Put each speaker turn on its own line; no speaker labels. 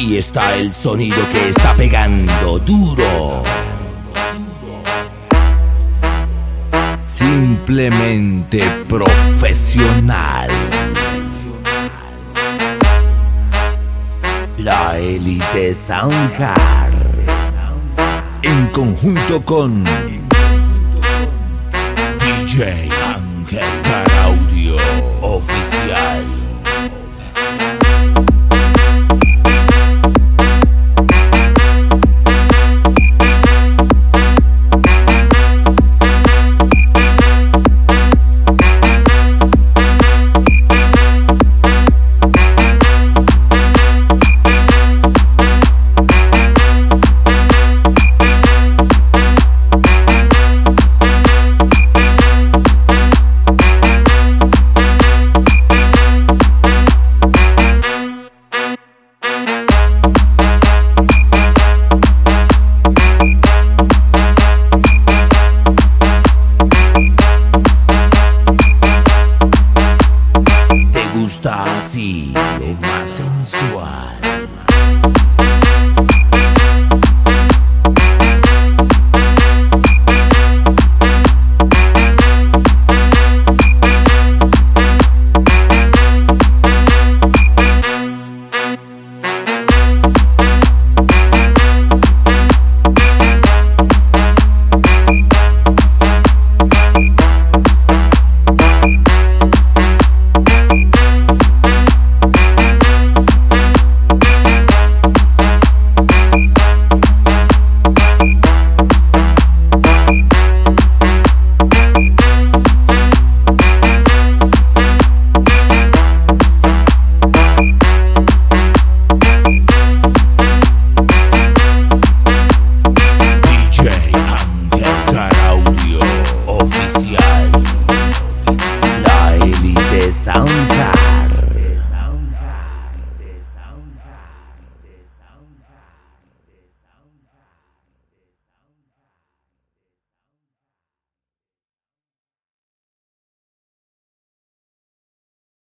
Aquí está el sonido que está pegando duro. Simplemente profesional. La élite Soundcar. En conjunto con DJ Ángel gusta así o más sensual?